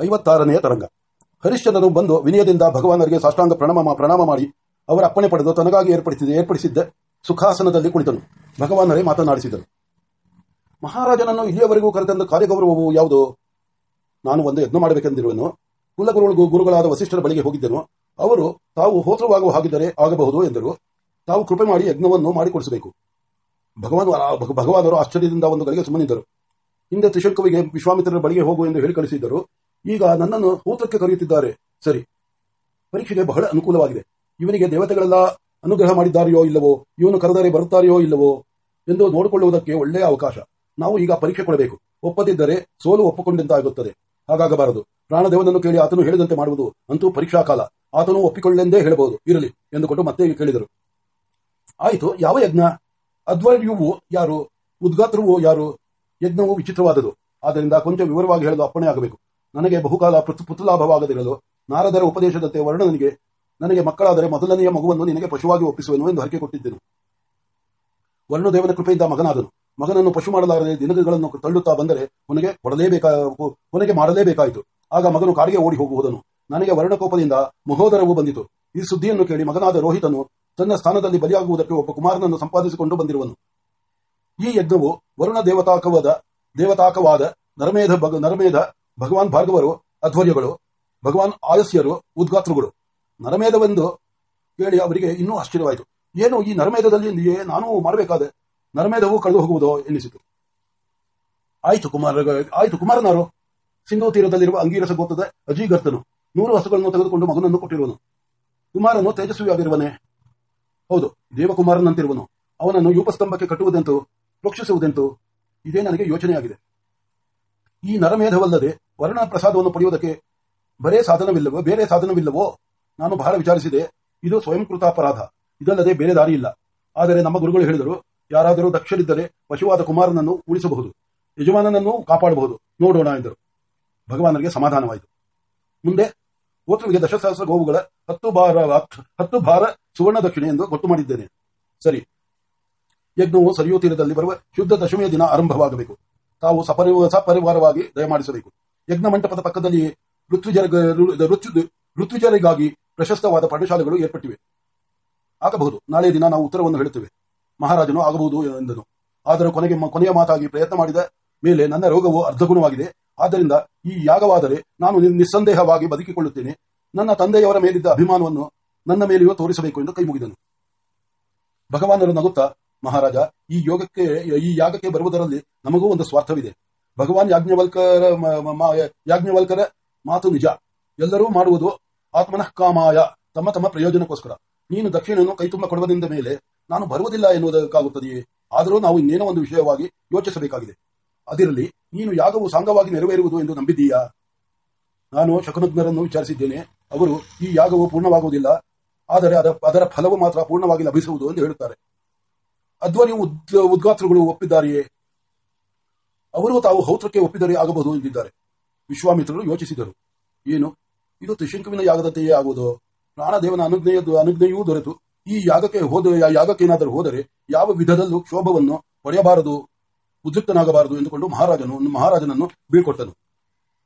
ಐವತ್ತಾರನೆಯ ತರಂಗ. ಹರಿಶ್ಚಂದ್ರನು ಬಂದು ವಿನಯದಿಂದ ಭಗವಾನರಿಗೆ ಸಾಷ್ಟಾಂಗ ಪ್ರಣಾಮ ಪ್ರಣಾಮ ಮಾಡಿ ಅವರ ಅಪ್ಪಣೆ ಪಡೆದು ತನಗಾಗಿ ಏರ್ಪಡಿಸಿದ ಏರ್ಪಡಿಸಿದ್ದ ಸುಖಾಸನದಲ್ಲಿ ಕುಳಿತನು. ಭಗವಾನರೇ ಮಾತನಾಡಿಸಿದರು. ಮಹಾರಾಜನನ್ನು ಇಲ್ಲಿಯವರೆಗೂ ಕರೆತಂದ ಕಾರ್ಯಗೌರವವು ಯಾವುದು? ನಾನು ಒಂದು ಯಜ್ಞ ಮಾಡಬೇಕೆಂದಿರುವನು. ಕುಲಗುರುಗಳಿಗೂ ಗುರುಗಳಾದ ವಸಿಷ್ಠರ ಬಳಿಗೆ ಹೋಗಿದ್ದೆನು. ಅವರು ತಾವು ಹೋತ್ರವಾಗುವ ಹಾಗಿದ್ದರೆ ಆಗಬಹುದು ಎಂದರು. ತಾವು ಕೃಪೆ ಮಾಡಿ ಯಜ್ಞವನ್ನು ಮಾಡಿಕೊಡಿಸಬೇಕು. ಭಗವಾನ್ ಭಗವಾನರು ಆಶ್ಚರ್ಯದಿಂದ ಒಂದು ಗಳಿಗೆ ಸುಮ್ಮನಿದ್ದರು. ಹಿಂದೆ ತ್ರಿಶಂಕುವಿಗೆ ವಿಶ್ವಾಮಿತ್ರರ ಬಳಿಗೆ ಹೋಗು ಎಂದು ಹೇಳಿ ಕಳಿಸಿದ್ದರು. ಈಗ ನನ್ನನ್ನು ಹೋತ್ರಕ್ಕೆ ಕರೆಯುತ್ತಿದ್ದಾರೆ. ಸರಿ. ಪರೀಕ್ಷೆಗೆ ಬಹಳ ಅನುಕೂಲವಾಗಿದೆ. ಇವನಿಗೆ ದೇವತೆಗಳೆಲ್ಲ ಅನುಗ್ರಹ ಮಾಡಿದ್ದಾರೆಯೋ ಇಲ್ಲವೋ, ಇವನು ಕರೆದರೆ ಬರುತ್ತಾರೆಯೋ ಇಲ್ಲವೋ ಎಂದು ನೋಡಿಕೊಳ್ಳುವುದಕ್ಕೆ ಒಳ್ಳೆಯ ಅವಕಾಶ. ನಾವು ಈಗ ಪರೀಕ್ಷೆ ಕೊಡಬೇಕು. ಒಪ್ಪದಿದ್ದರೆ ಸೋಲು ಒಪ್ಪಿಕೊಂಡಂತಾಗುತ್ತದೆ. ಹಾಗಾಗಬಾರದು. ಪ್ರಾಣದೇವನನ್ನು ಕೇಳಿ ಆತನು ಹೇಳಿದಂತೆ ಮಾಡುವುದು ಅಂತೂ ಪರೀಕ್ಷಾ ಕಾಲ. ಆತನು ಒಪ್ಪಿಕೊಳ್ಳೆಂದೇ ಹೇಳಬಹುದು. ಇರಲಿ ಎಂದುಕೊಂಡು ಮತ್ತೆ ಕೇಳಿದರು. ಆಯಿತು, ಯಾವ ಯಜ್ಞ? ಅದ್ವರ್ಯುವು ಯಾರು? ಉದ್ಗಾತ್ರವು ಯಾರು? ಯಜ್ಞವು ವಿಚಿತ್ರವಾದದು ಆದ್ದರಿಂದ ಕೊಂಚ ವಿವರವಾಗಿ ಹೇಳಲು ಅಪ್ಪಣೆ ಆಗಬೇಕು. ನನಗೆ ಬಹುಕಾಲ ಪುತುಲಾಭವಾಗದಿರಲು ನಾರದರ ಉಪದೇಶದಂತೆ ವರ್ಣನಿಗೆ ನನಗೆ ಮಕ್ಕಳಾದರೆ ಮೊದಲನೆಯ ಮಗುವನ್ನು ನಿನಗೆ ಪಶುವಾಗಿ ಒಪ್ಪಿಸುವೆನು ಎಂದು ಹರಕೆ ಕೊಟ್ಟಿದ್ದೆನು. ವರ್ಣದೇವನ ಕೃಪೆಯಿಂದ ಮಗನಾದನು. ಮಗನನ್ನು ಪಶು ಮಾಡಲಾರದೆ ದಿನಗಳನ್ನು ತಳ್ಳುತ್ತಾ ಬಂದರೆ ಕೊನೆಗೆ ಕೊಡಲೇಬೇಕಾ, ಕೊನೆಗೆ ಮಾಡಲೇಬೇಕಾಯಿತು ಆಗ ಮಗನು ಕಾಡಿಗೆ ಓಡಿ ಹೋಗುವುದನು ನನಗೆ ವರ್ಣಕೋಪದಿಂದ ಮಹೋದರವು ಬಂದಿತು. ಈ ಸುದ್ದಿಯನ್ನು ಕೇಳಿ ಮಗನಾದ ರೋಹಿತನು ತನ್ನ ಸ್ಥಾನದಲ್ಲಿ ಬಲಿಯಾಗುವುದಕ್ಕೆ ಒಬ್ಬ ಕುಮಾರನನ್ನು ಸಂಪಾದಿಸಿಕೊಂಡು ಬಂದಿರುವನು. ಈ ಯಜ್ಞವು ವರುಣ ದೇವತಾಕವಾದ ದೇವತಾಕವಾದ ನರಮೇಧ ನರಮೇಧ ಭಗವಾನ್ ಭಾರ್ಗವರು ಅಧ್ವರ್ಯಗಳು ಭಗವಾನ್ ಆಯಸ್ಯರು ಉದ್ಗಾತೃಗಳು ನರಮೇಧವೆಂದು ಕೇಳಿ ಅವರಿಗೆ ಇನ್ನೂ ಆಶ್ಚರ್ಯವಾಯಿತು. ಏನು ಈ ನರಮೇಧದಲ್ಲಿ ನಾನು ಮಾಡಬೇಕಾದೆ ನರಮೇಧವು ಕಳೆದು ಹೋಗುವುದೋ ಎನ್ನಿಸಿತು. ಆಯ್ತು ಕುಮಾರ ಆಯ್ತು ಕುಮಾರನಾರು. ಸಿಂಧು ತೀರದಲ್ಲಿರುವ ಅಂಗೀರಸ ಗೋತದ ಅಜೀಗರ್ತನು. ನೂರು ಹಸುಗಳನ್ನು ತೆಗೆದುಕೊಂಡು ಮಗನನ್ನು ಕೊಟ್ಟಿರುವನು. ಕುಮಾರನು ತೇಜಸ್ವಿಯಾಗಿರುವನೇ. ಹೌದು, ದೇವಕುಮಾರನಂತಿರುವನು. ಅವನನ್ನು ಯೂಪಸ್ತಂಭಕ್ಕೆ ಕಟ್ಟುವುದೆಂತು, ರಕ್ಷಿಸುವುದೆಂತು, ಇದೇ ನನಗೆ ಯೋಚನೆಯಾಗಿದೆ. ಈ ನರಮೇಧವಲ್ಲದೆ ವರ್ಣ ಪ್ರಸಾದವನ್ನು ಪಡೆಯುವುದಕ್ಕೆ ಬರೇ ಸಾಧನವಿಲ್ಲವೋ, ಬೇರೆ ಸಾಧನವಿಲ್ಲವೋ? ನಾನು ಬಹಳ ವಿಚಾರಿಸಿದೆ. ಇದು ಸ್ವಯಂಕೃತಾಪರಾಧ. ಇದಲ್ಲದೆ ಬೇರೆ ದಾರಿ ಇಲ್ಲ ಆದರೆ ನಮ್ಮ ಗುರುಗಳು ಹೇಳಿದರು, ಯಾರಾದರೂ ದಕ್ಷರಿದ್ದರೆ ಪಶುವಾದ ಕುಮಾರನನ್ನು ಉಳಿಸಬಹುದು. ಯಜಮಾನನನ್ನು ಕಾಪಾಡಬಹುದು. ನೋಡೋಣ ಎಂದರು. ಭಗವಾನರಿಗೆ ಸಮಾಧಾನವಾಯಿತು. ಮುಂದೆ ಓತೃವಿಗೆ ದಶಸಹಸ್ರ ಗೋವುಗಳ ಹತ್ತು ಭಾರ ಹತ್ತು ಭಾರ ಸುವರ್ಣ ದಕ್ಷಿಣೆ ಎಂದು ಗೊತ್ತು ಮಾಡಿದ್ದೇನೆ. ಸರಿ. ಯಜ್ಞವು ಸರಿಯೋ ತೀರದಲ್ಲಿ ಬರುವ ಶುದ್ಧ ದಶಮಿಯ ದಿನ ಆರಂಭವಾಗಬೇಕು. ತಾವು ಸಪರಿ ಸಪರಿವಾರವಾಗಿ ದಯಮಾಡಿಸಬೇಕು. ಯಜ್ಞ ಮಂಟಪದ ಪಕ್ಕದಲ್ಲಿ ಋತ್ವಿಜರಿಗಾಗಿ ಪ್ರಶಸ್ತವಾದ ಪಾಠಶಾಲೆಗಳು ಏರ್ಪಟ್ಟಿವೆ. ಆಗಬಹುದು. ನಾಳೆ ದಿನ ನಾವು ಉತ್ತರವನ್ನು ಹೇಳುತ್ತೇವೆ. ಮಹಾರಾಜನು ಆಗಬಹುದು ಎಂದನು. ಆದರೆ ಕೊನೆಗೆ ಕೊನೆಯ ಮಾತಾಗಿ ಪ್ರಯತ್ನ ಮಾಡಿದ ಮೇಲೆ ನನ್ನ ರೋಗವು ಅರ್ಧಗುಣವಾಗಿದೆ. ಆದ್ದರಿಂದ ಈ ಯಾಗವಾದರೆ ನಾನು ನಿಸ್ಸಂದೇಹವಾಗಿ ಬದುಕಿಕೊಳ್ಳುತ್ತೇನೆ. ನನ್ನ ತಂದೆಯವರ ಮೇಲಿದ್ದ ಅಭಿಮಾನವನ್ನು ನನ್ನ ಮೇಲೆಯೂ ತೋರಿಸಬೇಕು ಎಂದು ಕೈ ಮುಗಿದನು ಭಗವಾನರು ನಗುತ್ತಾ ಮಹಾರಾಜ, ಈ ಯೋಗಕ್ಕೆ, ಈ ಯಾಗಕ್ಕೆ ಬರುವುದರಲ್ಲಿ ನಮಗೂ ಒಂದು ಸ್ವಾರ್ಥವಿದೆ. ಭಗವಾನ್ ಯಾಜ್ಞವಲ್ಕರ ಯಾಜ್ಞವಲ್ಕರ ಮಾತು ನಿಜ. ಎಲ್ಲರೂ ಮಾಡುವುದು ಆತ್ಮನಃ ಕಾಮಾಯ, ತಮ್ಮ ತಮ್ಮ ಪ್ರಯೋಜನಕ್ಕೋಸ್ಕರ. ನೀನು ದಕ್ಷಿಣೆಯನ್ನು ಕೈತುಂಬ ಕೊಡುವುದರಿಂದ ಮೇಲೆ ನಾನು ಬರುವುದಿಲ್ಲ ಎನ್ನುವುದಕ್ಕಾಗುತ್ತದೆಯೇ? ಆದರೂ ನಾವು ಇನ್ನೇನೋ ಒಂದು ವಿಷಯವಾಗಿ ಯೋಚಿಸಬೇಕಾಗಿದೆ. ಅದಿರಲಿ, ನೀನು ಯಾಗವು ಸಾಂಗವಾಗಿ ನೆರವೇರುವುದು ಎಂದು ನಂಬಿದ್ದೀಯಾ? ನಾನು ಶಕುನಜ್ಞರನ್ನು ವಿಚಾರಿಸಿದ್ದೇನೆ. ಅವರು ಈ ಯಾಗವು ಪೂರ್ಣವಾಗುವುದಿಲ್ಲ, ಆದರೆ ಅದರ ಫಲವು ಮಾತ್ರ ಪೂರ್ಣವಾಗಿ ಲಭಿಸುವುದು ಎಂದು ಹೇಳುತ್ತಾರೆ. ಅಧ್ವರ್ಯು ಉದ್ಗಾತ್ರಗಳು ಒಪ್ಪಿದ್ದಾರೆಯೇ? ಅವರು ತಾವು ಹೌತ್ರಕ್ಕೆ ಒಪ್ಪಿದರೆ ಆಗಬಹುದು ಎಂದಿದ್ದಾರೆ. ವಿಶ್ವಾಮಿತ್ರರು ಯೋಚಿಸಿದರು. ಏನು? ಇದು ತ್ರಿಶಂಕುವಿನ ಯಾಗದಂತೆಯೇ ಆಗುವುದು? ಪ್ರಾಣದೇವನ ಅನುಜ್ಞೆಯ, ಅನುಜ್ಞೆಯೂ ದೊರೆತು. ಈ ಯಾಗಕ್ಕೆ ಹೋದ ಯಾಗಕ್ಕೇನಾದರೂ ಹೋದರೆ ಯಾವ ವಿಧದಲ್ಲೂ ಕ್ಷೋಭವನ್ನು ಪಡೆಯಬಾರದು ಉದ್ರಿಕ್ತನಾಗಬಾರದು ಎಂದುಕೊಂಡು ಮಹಾರಾಜನು, ಮಹಾರಾಜನನ್ನು ಬೀಳ್ಕೊಟ್ಟನು.